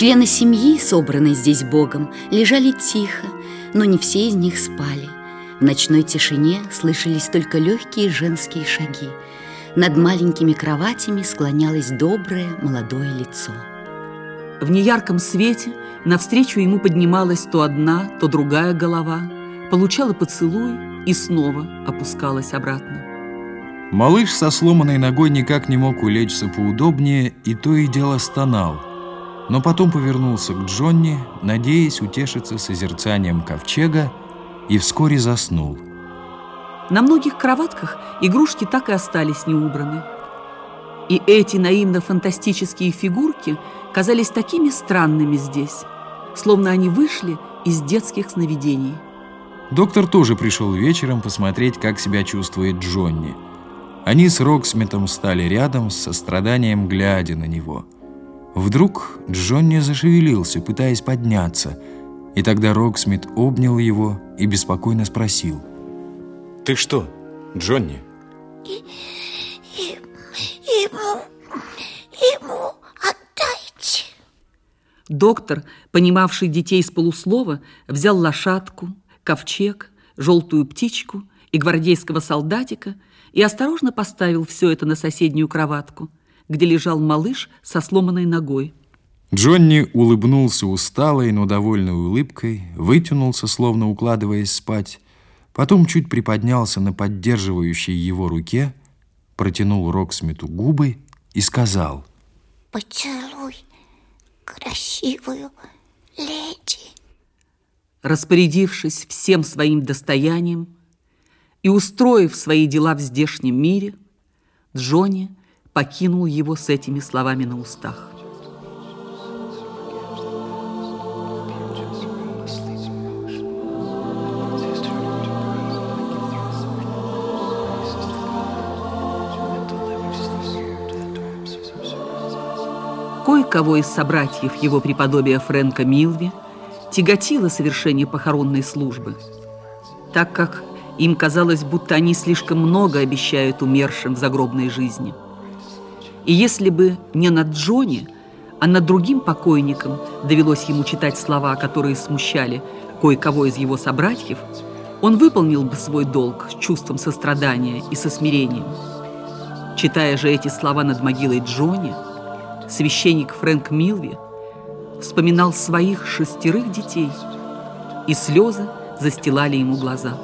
Члены семьи, собранные здесь Богом, лежали тихо, но не все из них спали. В ночной тишине слышались только легкие женские шаги. Над маленькими кроватями склонялось доброе молодое лицо. В неярком свете навстречу ему поднималась то одна, то другая голова, получала поцелуй и снова опускалась обратно. Малыш со сломанной ногой никак не мог улечься поудобнее и то и дело стонал – но потом повернулся к Джонни, надеясь утешиться созерцанием ковчега, и вскоре заснул. На многих кроватках игрушки так и остались неубраны. И эти наивно-фантастические фигурки казались такими странными здесь, словно они вышли из детских сновидений. Доктор тоже пришел вечером посмотреть, как себя чувствует Джонни. Они с Роксмитом стали рядом, с состраданием глядя на него – Вдруг Джонни зашевелился, пытаясь подняться, и тогда Роксмит обнял его и беспокойно спросил. «Ты что, Джонни?» и, и, ему, ему отдайте. Доктор, понимавший детей с полуслова, взял лошадку, ковчег, желтую птичку и гвардейского солдатика и осторожно поставил все это на соседнюю кроватку – где лежал малыш со сломанной ногой. Джонни улыбнулся усталой, но довольной улыбкой, вытянулся, словно укладываясь спать, потом чуть приподнялся на поддерживающей его руке, протянул Роксмиту губы и сказал «Поцелуй красивую леди». Распорядившись всем своим достоянием и устроив свои дела в здешнем мире, Джонни покинул его с этими словами на устах. Кое-кого из собратьев его преподобия Фрэнка Милви тяготило совершение похоронной службы, так как им казалось, будто они слишком много обещают умершим в загробной жизни – и если бы не над Джонни, а над другим покойником довелось ему читать слова, которые смущали кое-кого из его собратьев, он выполнил бы свой долг с чувством сострадания и со смирением. Читая же эти слова над могилой Джонни, священник Фрэнк Милви вспоминал своих шестерых детей, и слезы застилали ему глаза.